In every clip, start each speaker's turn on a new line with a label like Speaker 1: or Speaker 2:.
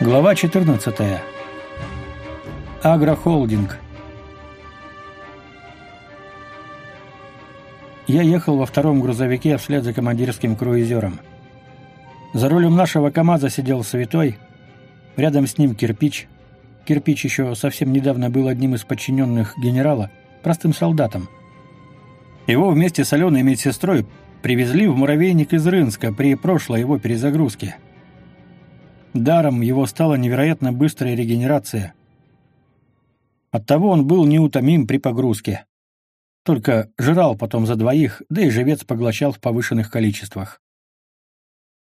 Speaker 1: Глава 14. Агрохолдинг. Я ехал во втором грузовике вслед за командирским круизером. За рулем нашего КамАЗа сидел Святой, рядом с ним Кирпич. Кирпич еще совсем недавно был одним из подчиненных генерала, простым солдатом. Его вместе с Аленой медсестрой привезли в муравейник из Рынска при прошлой его перезагрузке. Даром его стала невероятно быстрая регенерация. Оттого он был неутомим при погрузке. Только жрал потом за двоих, да и живец поглощал в повышенных количествах.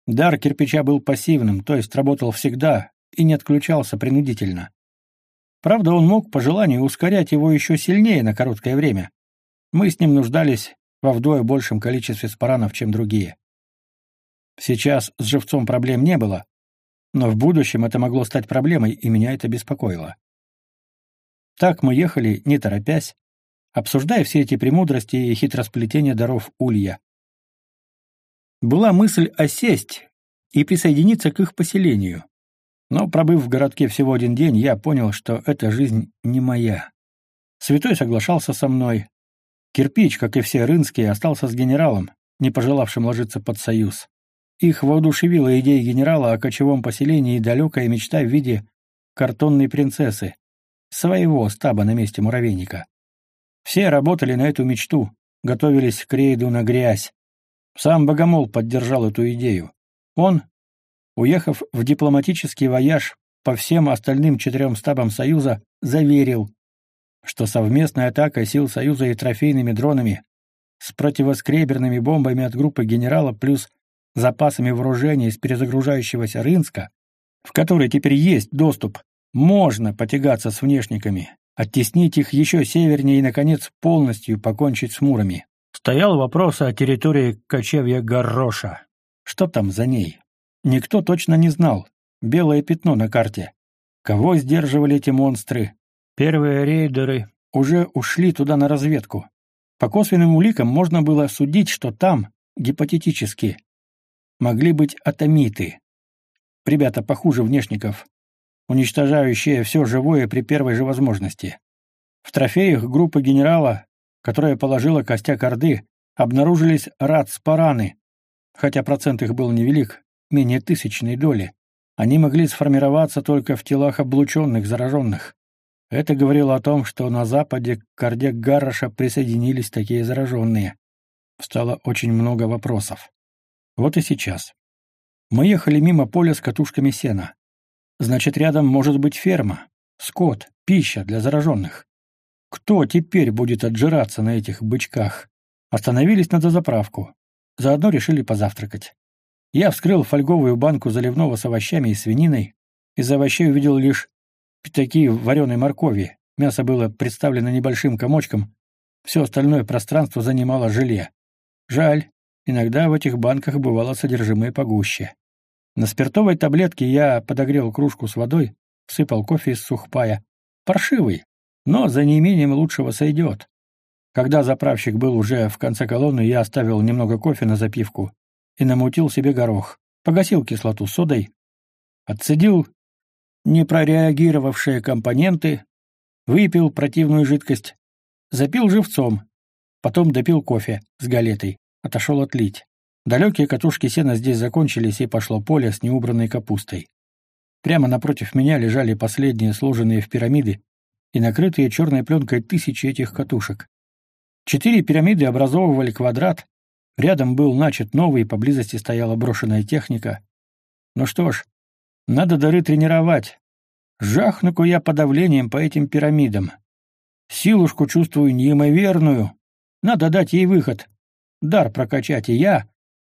Speaker 1: Дар кирпича был пассивным, то есть работал всегда и не отключался принудительно. Правда, он мог по желанию ускорять его еще сильнее на короткое время. Мы с ним нуждались во вдвое большем количестве спаранов, чем другие. Сейчас с живцом проблем не было, но в будущем это могло стать проблемой, и меня это беспокоило. Так мы ехали, не торопясь, обсуждая все эти премудрости и хитросплетения даров Улья. Была мысль осесть и присоединиться к их поселению. Но, пробыв в городке всего один день, я понял, что эта жизнь не моя. Святой соглашался со мной. Кирпич, как и все рынские, остался с генералом, не пожелавшим ложиться под союз. Их воодушевила идея генерала о кочевом поселении и далекая мечта в виде картонной принцессы, своего стаба на месте муравейника. Все работали на эту мечту, готовились к рейду на грязь. Сам Богомол поддержал эту идею. Он, уехав в дипломатический вояж по всем остальным четырем стабам Союза, заверил, что совместная атака сил Союза и трофейными дронами с противоскреберными бомбами от группы генерала плюс запасами вооружения из перезагружающегося Рынска, в который теперь есть доступ, можно потягаться с внешниками, оттеснить их еще севернее и, наконец, полностью покончить с мурами. Стоял вопрос о территории кочевья Гороша. Что там за ней? Никто точно не знал. Белое пятно на карте. Кого сдерживали эти монстры? Первые рейдеры уже ушли туда на разведку. По косвенным уликам можно было судить, что там, гипотетически, могли быть атомиты. Ребята похуже внешников, уничтожающие все живое при первой же возможности. В трофеях группы генерала, которая положила костяк Орды, обнаружились рад-спараны, хотя процент их был невелик, менее тысячной доли. Они могли сформироваться только в телах облученных зараженных. Это говорило о том, что на западе к Орде Гарроша присоединились такие зараженные. Стало очень много вопросов. Вот и сейчас. Мы ехали мимо поля с катушками сена. Значит, рядом может быть ферма, скот, пища для зараженных. Кто теперь будет отжираться на этих бычках? Остановились на дозаправку. Заодно решили позавтракать. Я вскрыл фольговую банку заливного с овощами и свининой. Из овощей увидел лишь пятаки вареной моркови. Мясо было представлено небольшим комочком. Все остальное пространство занимало желе. Жаль, Иногда в этих банках бывало содержимое погуще. На спиртовой таблетке я подогрел кружку с водой, всыпал кофе из сухпая. Паршивый, но за неимением лучшего сойдет. Когда заправщик был уже в конце колонны, я оставил немного кофе на запивку и намутил себе горох, погасил кислоту содой, отцедил непрореагировавшие компоненты, выпил противную жидкость, запил живцом, потом допил кофе с галетой. Отошел отлить. Далекие катушки сена здесь закончились, и пошло поле с неубранной капустой. Прямо напротив меня лежали последние сложенные в пирамиды и накрытые черной пленкой тысячи этих катушек. Четыре пирамиды образовывали квадрат, рядом был начат новый, поблизости стояла брошенная техника. Ну что ж, надо дары тренировать. Жахну-ка я подавлением по этим пирамидам. Силушку чувствую неимоверную. Надо дать ей выход дар прокачать, и я,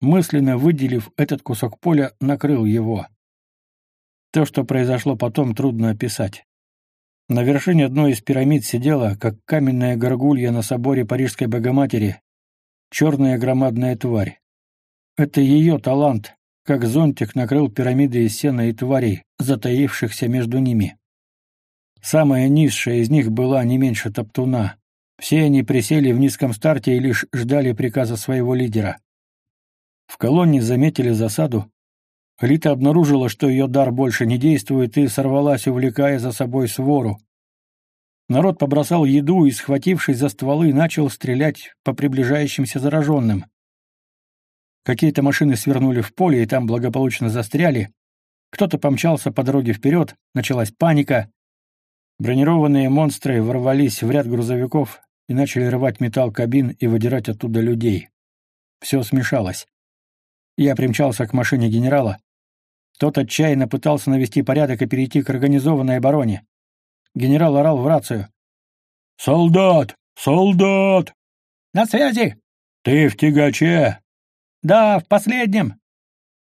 Speaker 1: мысленно выделив этот кусок поля, накрыл его. То, что произошло потом, трудно описать. На вершине одной из пирамид сидела, как каменная горгулья на соборе Парижской Богоматери, черная громадная тварь. Это ее талант, как зонтик накрыл пирамиды из сена и тварей, затаившихся между ними. Самая низшая из них была не меньше топтуна, все они присели в низком старте и лишь ждали приказа своего лидера. В колонне заметили засаду, Лита обнаружила, что ее дар больше не действует, и сорвалась, увлекая за собой свору. Народ побросал еду и, схватившись за стволы, начал стрелять по приближающимся зараженным. Какие-то машины свернули в поле и там благополучно застряли. Кто-то помчался по дороге вперед, началась паника. Бронированные монстры ворвались в ряд грузовиков и начали рвать металл кабин и выдирать оттуда людей. Все смешалось. Я примчался к машине генерала. Тот отчаянно пытался навести порядок и перейти к организованной обороне. Генерал орал в рацию. «Солдат! Солдат!» «На связи!» «Ты в тягаче?» «Да, в последнем!»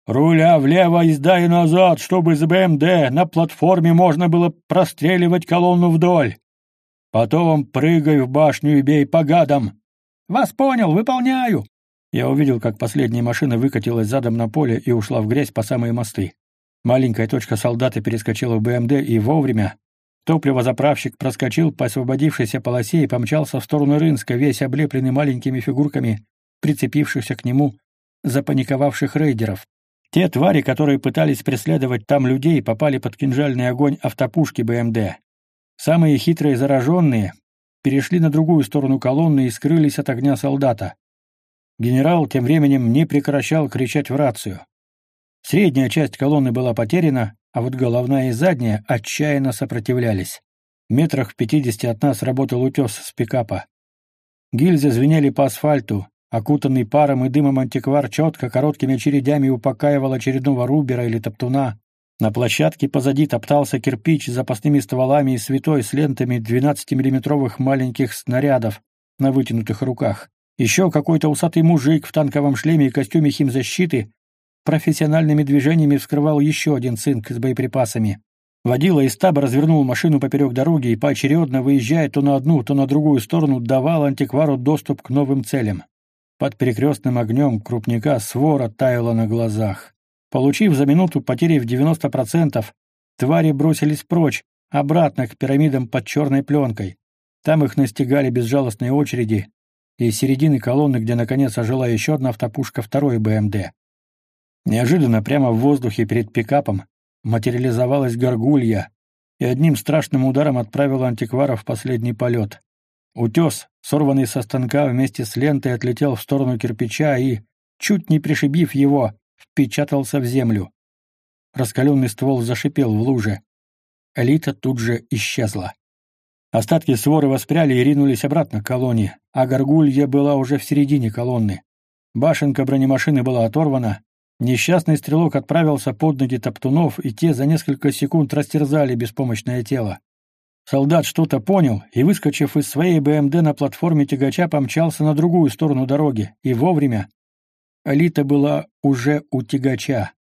Speaker 1: «Руля влево и сдай назад, чтобы из БМД на платформе можно было простреливать колонну вдоль. Потом прыгай в башню и бей по гадам!» «Вас понял, выполняю!» Я увидел, как последняя машина выкатилась задом на поле и ушла в грязь по самые мосты. Маленькая точка солдата перескочила в БМД и вовремя. Топливозаправщик проскочил по освободившейся полосе и помчался в сторону Рынска, весь облепленный маленькими фигурками, прицепившихся к нему, запаниковавших рейдеров. Те твари, которые пытались преследовать там людей, попали под кинжальный огонь автопушки БМД. Самые хитрые зараженные перешли на другую сторону колонны и скрылись от огня солдата. Генерал тем временем не прекращал кричать в рацию. Средняя часть колонны была потеряна, а вот головная и задняя отчаянно сопротивлялись. Метрах в пятидесяти от нас работал утес с пикапа. Гильзы звенели по асфальту, окутанный паром и дымом антиквар четко короткими очередями упокаивал очередного рубера или топтуна. На площадке позади топтался кирпич с запасными стволами и святой с лентами 12-миллиметровых маленьких снарядов на вытянутых руках. Еще какой-то усатый мужик в танковом шлеме и костюме химзащиты профессиональными движениями вскрывал еще один цинк с боеприпасами. Водила из стаба развернул машину поперек дороги и, поочередно выезжая то на одну, то на другую сторону, давал антиквару доступ к новым целям. Под перекрестным огнем крупника свора таяла на глазах. Получив за минуту потери в 90%, твари бросились прочь, обратно к пирамидам под черной пленкой. Там их настигали безжалостные очереди, и из середины колонны, где наконец ожила еще одна автопушка второй БМД. Неожиданно прямо в воздухе перед пикапом материализовалась горгулья и одним страшным ударом отправила антиквара в последний полет. Утес, сорванный со станка вместе с лентой, отлетел в сторону кирпича и, чуть не пришибив его, впечатался в землю. Раскаленный ствол зашипел в луже. Элита тут же исчезла. Остатки своры воспряли и ринулись обратно к колонне, а горгулья была уже в середине колонны. Башенка бронемашины была оторвана, несчастный стрелок отправился под ноги топтунов, и те за несколько секунд растерзали беспомощное тело. Солдат что-то понял и, выскочив из своей БМД на платформе тягача, помчался на другую сторону дороги, и вовремя. Алита была уже у тягача.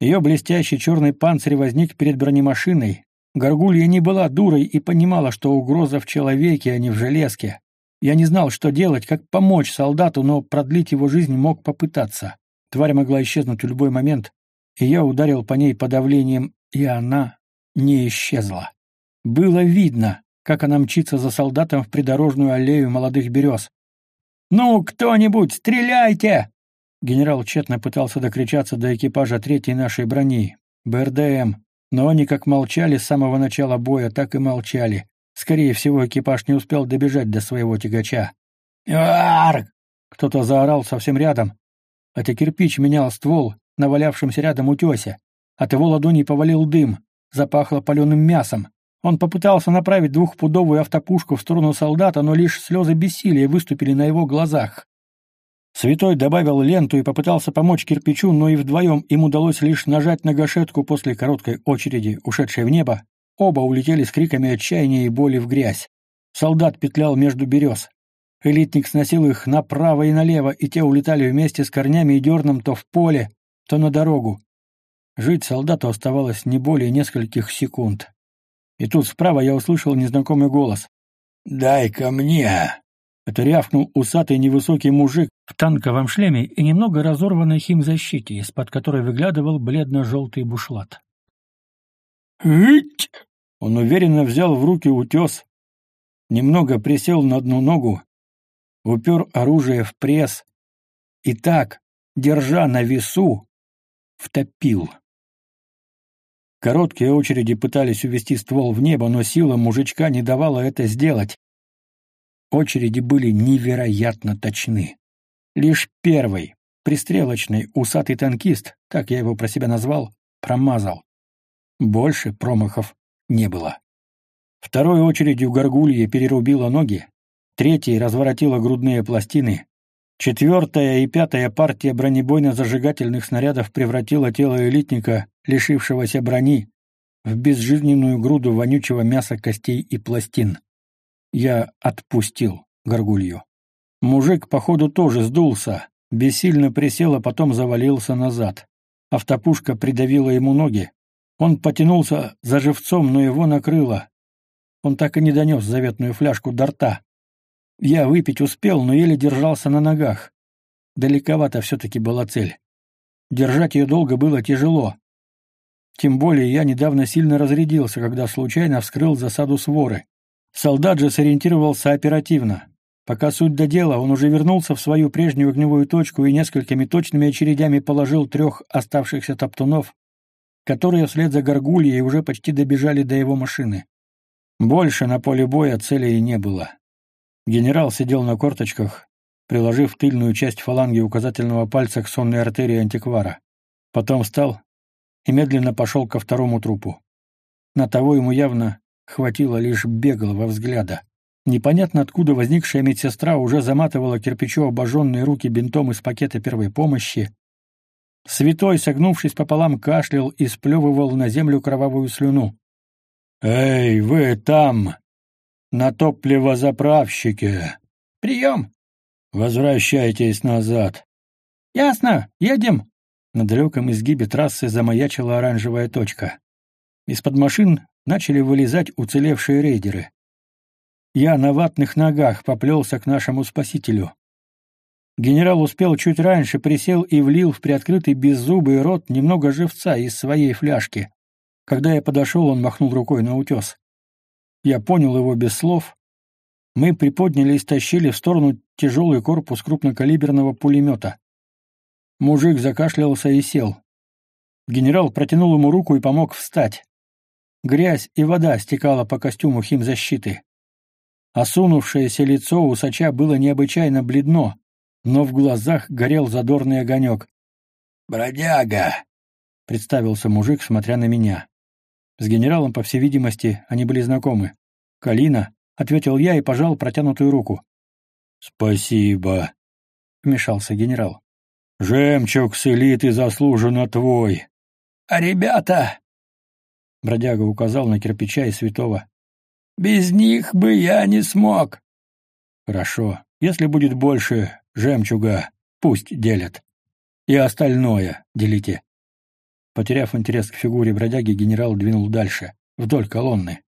Speaker 1: Ее блестящий черный панцирь возник перед бронемашиной, Горгулья не была дурой и понимала, что угроза в человеке, а не в железке. Я не знал, что делать, как помочь солдату, но продлить его жизнь мог попытаться. Тварь могла исчезнуть в любой момент, и я ударил по ней подавлением, и она не исчезла. Было видно, как она мчится за солдатом в придорожную аллею молодых берез. «Ну, кто-нибудь, стреляйте!» Генерал тщетно пытался докричаться до экипажа третьей нашей брони, БРДМ, но они как молчали с самого начала боя, так и молчали. Скорее всего, экипаж не успел добежать до своего тягача. «Арк!» Кто-то заорал совсем рядом. Это кирпич менял ствол на валявшемся рядом утесе. От его ладони повалил дым, запахло паленым мясом. Он попытался направить двухпудовую автопушку в сторону солдата, но лишь слезы бессилия выступили на его глазах. Святой добавил ленту и попытался помочь кирпичу, но и вдвоем им удалось лишь нажать на гашетку после короткой очереди, ушедшей в небо. Оба улетели с криками отчаяния и боли в грязь. Солдат петлял между берез. Элитник сносил их направо и налево, и те улетали вместе с корнями и дерном то в поле, то на дорогу. Жить солдату оставалось не более нескольких секунд. И тут справа я услышал незнакомый голос. «Дай-ка мне!» Это рявкнул усатый невысокий мужик в танковом шлеме и немного разорванной химзащите, из-под которой выглядывал бледно-желтый бушлат. «Ить!» Он уверенно взял в руки утес, немного присел на одну ногу, упер оружие в пресс и так, держа на весу, втопил. Короткие очереди пытались увести ствол в небо, но сила мужичка не давала это сделать. Очереди были невероятно точны. Лишь первый, пристрелочный, усатый танкист, так я его про себя назвал, промазал. Больше промахов не было. Второй очередью горгулья перерубила ноги, третьей разворотила грудные пластины, четвертая и пятая партия бронебойно-зажигательных снарядов превратила тело элитника, лишившегося брони, в безжизненную груду вонючего мяса костей и пластин. Я отпустил горгулью. Мужик, походу, тоже сдулся, бессильно присел, а потом завалился назад. Автопушка придавила ему ноги. Он потянулся за живцом, но его накрыло. Он так и не донес заветную фляжку до рта. Я выпить успел, но еле держался на ногах. Далековато все-таки была цель. Держать ее долго было тяжело. Тем более я недавно сильно разрядился, когда случайно вскрыл засаду своры. Солдат же сориентировался оперативно. Пока суть до дела, он уже вернулся в свою прежнюю огневую точку и несколькими точными очередями положил трех оставшихся топтунов, которые вслед за горгульей уже почти добежали до его машины. Больше на поле боя целей не было. Генерал сидел на корточках, приложив тыльную часть фаланги указательного пальца к сонной артерии антиквара. Потом встал и медленно пошел ко второму трупу. На того ему явно хватило лишь беглого взгляда. Непонятно откуда возникшая медсестра уже заматывала кирпичу обожженные руки бинтом из пакета первой помощи. Святой, согнувшись пополам, кашлял и сплевывал на землю кровавую слюну. «Эй, вы там! На топливозаправщике!» «Прием!» «Возвращайтесь назад!» «Ясно, едем!» На далеком изгибе трассы замаячила оранжевая точка. Из-под машин начали вылезать уцелевшие рейдеры. Я на ватных ногах поплелся к нашему спасителю. Генерал успел чуть раньше, присел и влил в приоткрытый беззубый рот немного живца из своей фляжки. Когда я подошел, он махнул рукой на утес. Я понял его без слов. Мы приподняли и стащили в сторону тяжелый корпус крупнокалиберного пулемета. Мужик закашлялся и сел. Генерал протянул ему руку и помог встать. Грязь и вода стекала по костюму химзащиты. Осунувшееся лицо усача было необычайно бледно, но в глазах горел задорный огонек. «Бродяга!» — представился мужик, смотря на меня. С генералом, по всей видимости, они были знакомы. «Калина», — ответил я и пожал протянутую руку. «Спасибо», — вмешался генерал. «Жемчуг с элиты заслуженно твой». «А ребята?» — бродяга указал на кирпича и святого. Без них бы я не смог. Хорошо. Если будет больше жемчуга, пусть делят. И остальное делите. Потеряв интерес к фигуре бродяги, генерал двинул дальше, вдоль колонны.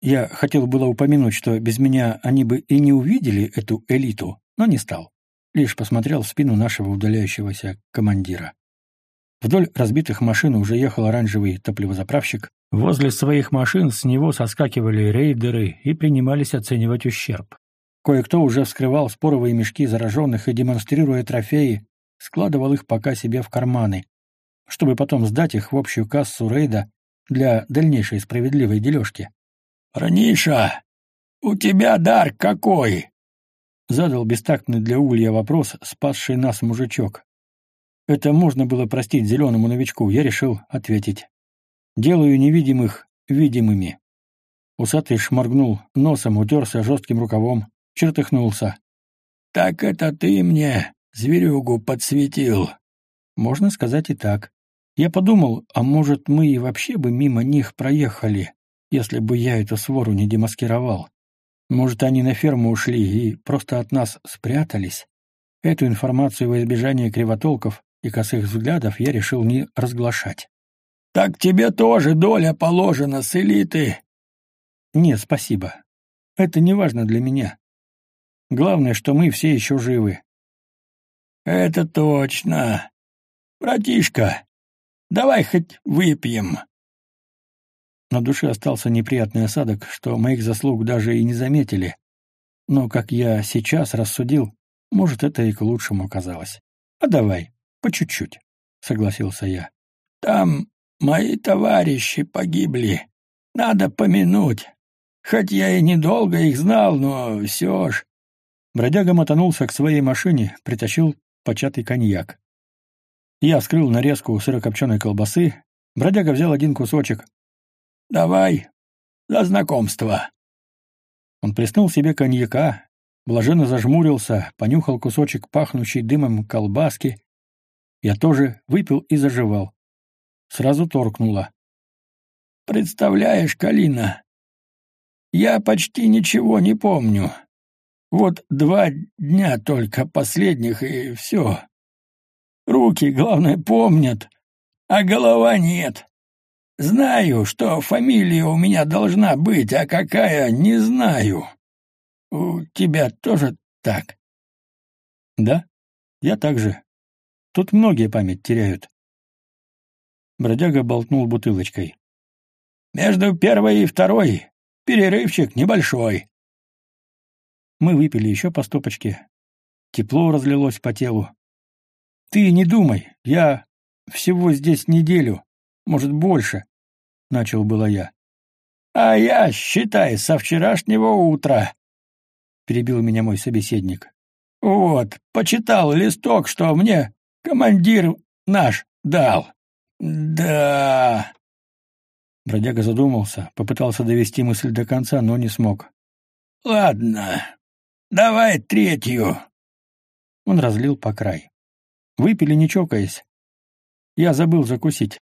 Speaker 1: Я хотел было упомянуть, что без меня они бы и не увидели эту элиту, но не стал. Лишь посмотрел в спину нашего удаляющегося командира. Вдоль разбитых машин уже ехал оранжевый топливозаправщик, Возле своих машин с него соскакивали рейдеры и принимались оценивать ущерб. Кое-кто уже вскрывал споровые мешки зараженных и, демонстрируя трофеи, складывал их пока себе в карманы, чтобы потом сдать их в общую кассу рейда для дальнейшей справедливой дележки. «Раниша, у тебя дар какой?» — задал бестактный для Улья вопрос, спасший нас мужичок. Это можно было простить зеленому новичку, я решил ответить. Делаю невидимых видимыми. Усатый шморгнул носом, утерся жестким рукавом, чертыхнулся. «Так это ты мне зверюгу подсветил?» «Можно сказать и так. Я подумал, а может, мы и вообще бы мимо них проехали, если бы я эту свору не демаскировал. Может, они на ферму ушли и просто от нас спрятались? Эту информацию во избежание кривотолков и косых взглядов я решил не разглашать. Так тебе тоже доля положена с элиты. Нет, спасибо. Это не важно для меня. Главное, что мы все еще живы. Это точно. Братишка, давай хоть выпьем. На душе остался неприятный осадок, что моих заслуг даже и не заметили. Но, как я сейчас рассудил, может, это и к лучшему оказалось. А давай, по чуть-чуть, — согласился я. Там
Speaker 2: мои товарищи погибли. Надо помянуть. Хоть я и недолго их знал, но все ж.
Speaker 1: Бродяга мотанулся к своей машине, притащил початый коньяк. Я вскрыл нарезку сырокопченой колбасы. Бродяга взял один кусочек.
Speaker 2: «Давай, за знакомство».
Speaker 1: Он плеснул себе коньяка, блаженно зажмурился, понюхал кусочек пахнущей дымом колбаски. Я тоже выпил и заживал. Сразу торкнуло.
Speaker 2: «Представляешь, Калина, я почти ничего не помню. Вот два дня только последних, и все. Руки, главное, помнят, а голова нет. Знаю, что фамилия у меня должна быть, а какая — не знаю. У тебя тоже так?
Speaker 1: Да, я так же. Тут многие память теряют. Бродяга болтнул бутылочкой.
Speaker 2: Между первой и второй перерывчик небольшой.
Speaker 1: Мы выпили еще по стопочке. Тепло разлилось по телу. Ты не думай, я всего здесь неделю, может, больше, — начал было я.
Speaker 2: А я, считай, со вчерашнего утра, — перебил меня мой собеседник. Вот, почитал листок, что мне командир наш дал. Да.
Speaker 1: Бродяга задумался, попытался довести мысль до конца, но не смог.
Speaker 2: Ладно, давай третью.
Speaker 1: Он разлил по край. Выпили, не чокаясь. Я забыл закусить.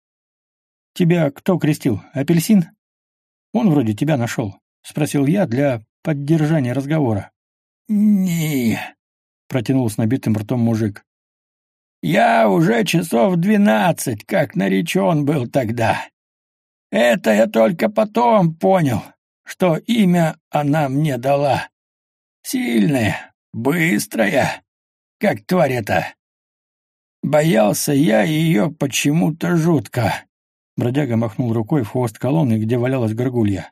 Speaker 1: Тебя кто крестил? Апельсин? Он вроде тебя нашел. Спросил я для поддержания разговора.
Speaker 2: не
Speaker 1: протянул с набитым ртом мужик.
Speaker 2: «Я уже часов двенадцать, как наречен был тогда. Это я только потом понял, что имя она мне дала. Сильная, быстрая, как тварь эта. Боялся я ее почему-то жутко.
Speaker 1: Бродяга махнул рукой в хвост колонны, где валялась горгулья.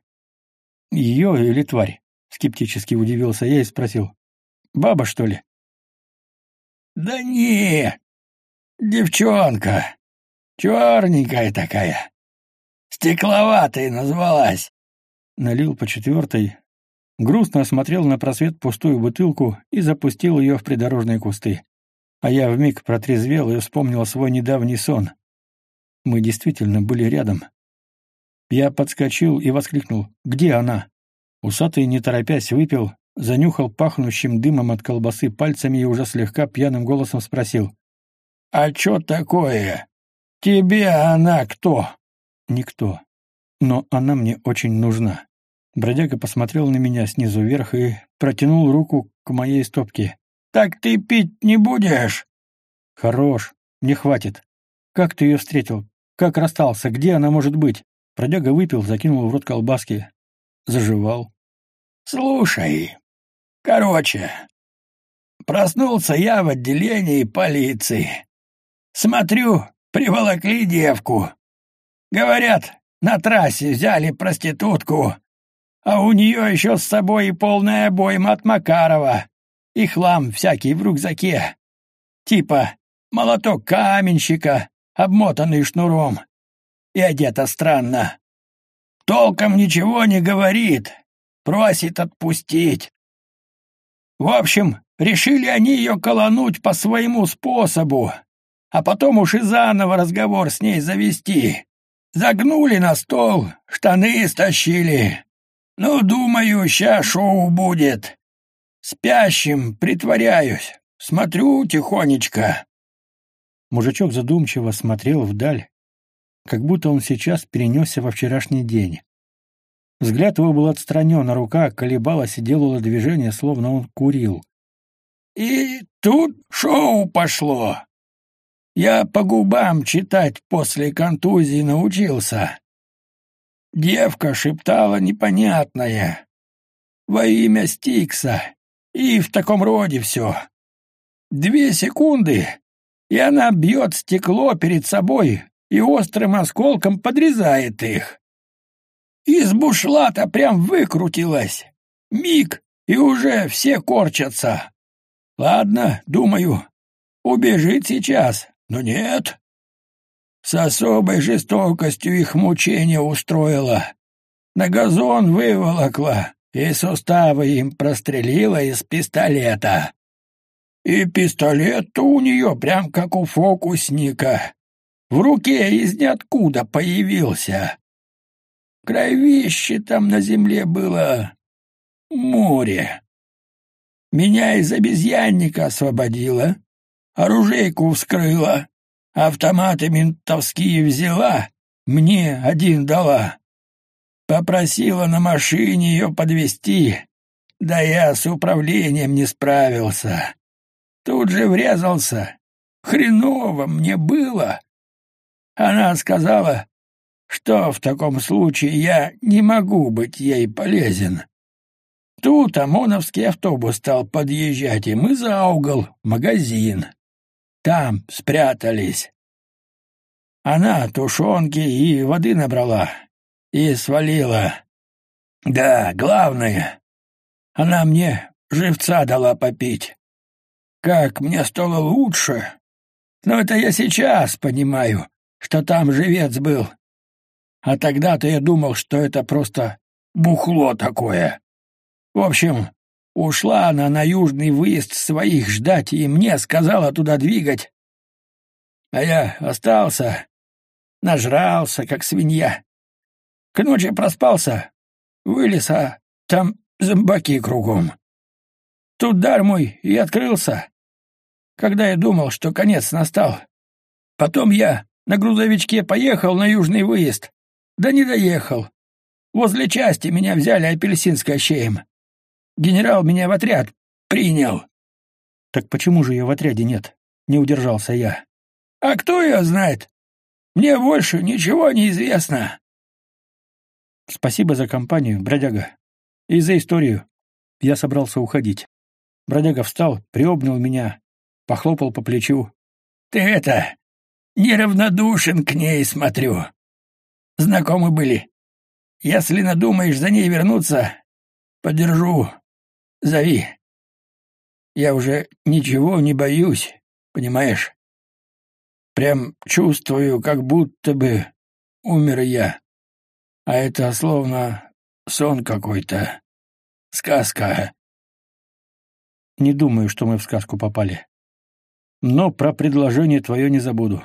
Speaker 1: «Ее или тварь?» — скептически удивился я и спросил. «Баба, что ли?»
Speaker 2: «Да не, девчонка. Черненькая такая. Стекловатая назвалась».
Speaker 1: Налил по четвертой, грустно осмотрел на просвет пустую бутылку и запустил ее в придорожные кусты. А я вмиг протрезвел и вспомнил свой недавний сон. Мы действительно были рядом. Я подскочил и воскликнул «Где она?». Усатый, не торопясь, выпил, занюхал пахнущим дымом от колбасы пальцами и уже слегка пьяным голосом спросил.
Speaker 2: «А чё такое? Тебе она кто?»
Speaker 1: «Никто. Но она мне очень нужна». Бродяга посмотрел на меня снизу вверх и протянул руку к моей стопке.
Speaker 2: Так ты пить не будешь?
Speaker 1: Хорош, не хватит. Как ты ее встретил? Как расстался? Где она может быть? Продяга выпил, закинул в рот колбаски. Заживал.
Speaker 2: Слушай, короче, проснулся я в отделении полиции. Смотрю, приволокли девку. Говорят, на трассе взяли проститутку, а у нее еще с собой и полная обойма от Макарова и хлам всякий в рюкзаке. Типа молоток каменщика, обмотанный шнуром. И одета странно. Толком ничего не говорит, просит отпустить. В общем, решили они ее колонуть по своему способу, а потом уж и заново разговор с ней завести. Загнули на стол, штаны стащили. Ну, думаю, ща шоу будет. Спящим притворяюсь. Смотрю тихонечко.
Speaker 1: Мужичок задумчиво смотрел вдаль, как будто он сейчас перенесся во вчерашний день. Взгляд его был отстранен, а рука колебалась и делала движение, словно он курил.
Speaker 2: И тут шоу пошло. Я по губам читать после контузии научился. Девка шептала непонятное. Во имя Стикса. И в таком роде все. Две секунды, и она бьет стекло перед собой и острым осколком подрезает их. Из бушлата прям выкрутилась. Миг, и уже все корчатся. Ладно, думаю, убежит сейчас, но нет. с особой жестокостью их мучения устроила. На газон выволокла и суставы им прострелила из пистолета. И пистолет-то у нее прям как у фокусника. В руке из ниоткуда появился. Кровище там на земле было море. Меня из обезьянника освободила, оружейку вскрыла, автоматы ментовские взяла, мне один дала. Попросила на машине ее подвести, да я с управлением не справился. Тут же врезался. Хреново мне было. Она сказала, что в таком случае я не могу быть ей полезен. Тут ОМОНовский автобус стал подъезжать, и мы за угол, магазин. Там спрятались. Она тушенки и воды набрала и свалила. Да, главное, она мне живца дала попить. Как мне стало лучше. Но это я сейчас понимаю, что там живец был. А тогда-то я думал, что это просто бухло такое. В общем, ушла она на южный выезд своих ждать и мне сказала туда двигать. А я остался, нажрался, как свинья. К ночи проспался, вылез, а там зомбаки кругом. Тут дар мой и открылся, когда я думал, что конец настал. Потом я на грузовичке поехал на южный выезд, да не доехал. Возле части меня взяли апельсин с кощеем. Генерал меня в отряд принял.
Speaker 1: Так почему же ее в отряде нет? Не удержался я.
Speaker 2: А кто ее знает? Мне больше ничего не известно.
Speaker 1: Спасибо за компанию, бродяга. И за историю. Я собрался уходить. Бродяга встал, приобнял меня, похлопал по плечу.
Speaker 2: Ты это, неравнодушен к ней, смотрю. Знакомы были. Если надумаешь за ней вернуться, подержу, Зови. Я уже ничего не боюсь, понимаешь? Прям чувствую, как будто бы умер я. А это словно сон какой-то. Сказка.
Speaker 1: Не думаю, что мы в сказку попали. Но про предложение твое не забуду.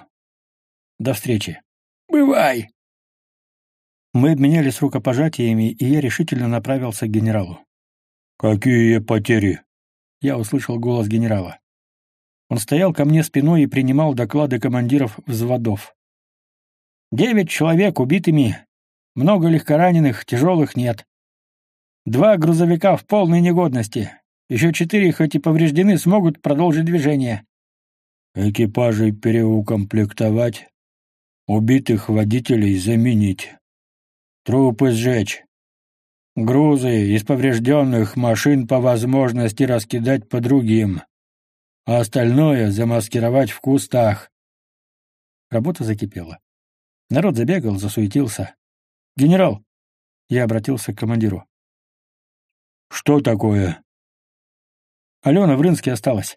Speaker 1: До встречи.
Speaker 2: Бывай.
Speaker 1: Мы обменялись рукопожатиями, и я решительно направился к генералу.
Speaker 3: «Какие потери?»
Speaker 1: Я услышал голос генерала. Он стоял ко мне спиной и принимал доклады командиров взводов. «Девять человек убитыми, много легкораненых, тяжелых нет. Два грузовика в полной негодности. Еще четыре, хоть и повреждены, смогут продолжить движение.
Speaker 3: Экипажей переукомплектовать, убитых водителей заменить, трупы сжечь, Грузы из поврежденных машин по возможности раскидать по другим, а остальное замаскировать в кустах.
Speaker 1: Работа закипела. Народ забегал, засуетился. «Генерал!» Я обратился к командиру.
Speaker 3: «Что такое?»
Speaker 1: Алена в Рынске осталась.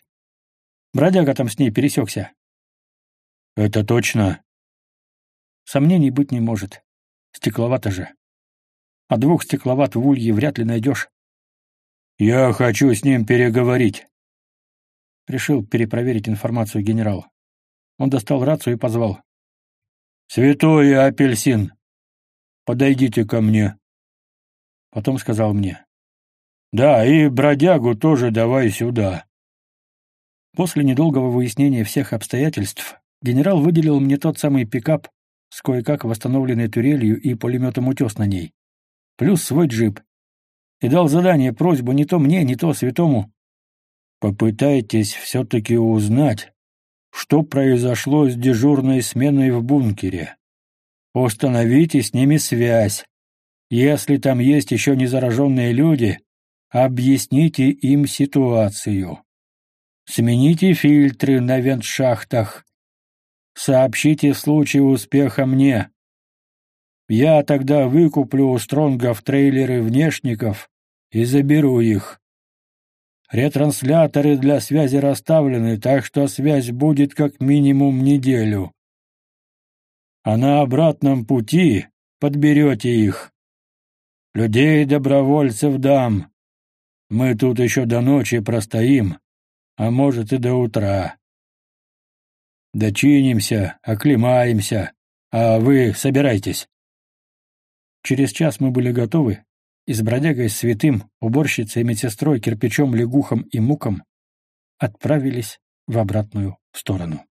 Speaker 1: Бродяга там с ней пересекся.
Speaker 3: «Это точно?»
Speaker 1: Сомнений быть не может. Стекловато же а двух стекловат в улье вряд ли найдешь.
Speaker 3: «Я хочу с ним переговорить», —
Speaker 1: решил перепроверить информацию генерал. Он достал рацию и позвал.
Speaker 3: «Святой апельсин, подойдите ко мне».
Speaker 1: Потом сказал мне.
Speaker 3: «Да, и бродягу тоже давай сюда».
Speaker 1: После недолгого выяснения всех обстоятельств генерал выделил мне тот самый пикап с кое-как восстановленной турелью и пулеметом «Утес» на ней плюс свой джип. И дал задание, просьбу не то мне, не то святому.
Speaker 3: Попытайтесь все-таки узнать, что произошло с дежурной сменой в бункере. Установите с ними связь. Если там есть еще не зараженные люди, объясните им ситуацию. Смените фильтры на вентшахтах. Сообщите в случае успеха мне. Я тогда выкуплю у Стронгов трейлеры внешников и заберу их. Ретрансляторы для связи расставлены, так что связь будет как минимум неделю. А на обратном пути подберете их. Людей добровольцев дам. Мы тут еще до ночи простоим, а может и до утра. Дочинимся, оклемаемся, а вы собирайтесь.
Speaker 1: Через час мы были готовы, и с бродягой святым, уборщицей, медсестрой, кирпичом, лягухом и муком отправились в обратную сторону.